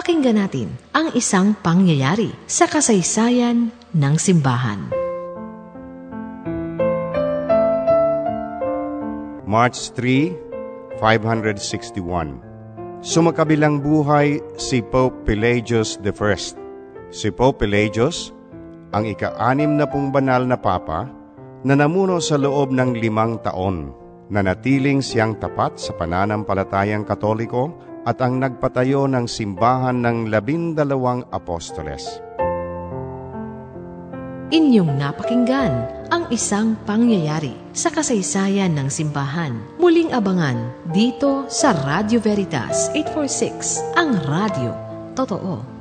Pakinggan natin ang isang pangyayari sa kasaysayan ng simbahan. March 3, 561 Sumakabilang buhay si Pope Pelagius I. Si Pope Pelagius, ang ika-anim na pong banal na papa, na namuno sa loob ng limang taon, na natiling siyang tapat sa pananampalatayang katoliko at ang nagpatayo ng simbahan ng labindalawang apostoles. Inyong napakinggan ang isang pangyayari sa kasaysayan ng simbahan. Muling abangan dito sa Radio Veritas 846, ang radio. Totoo.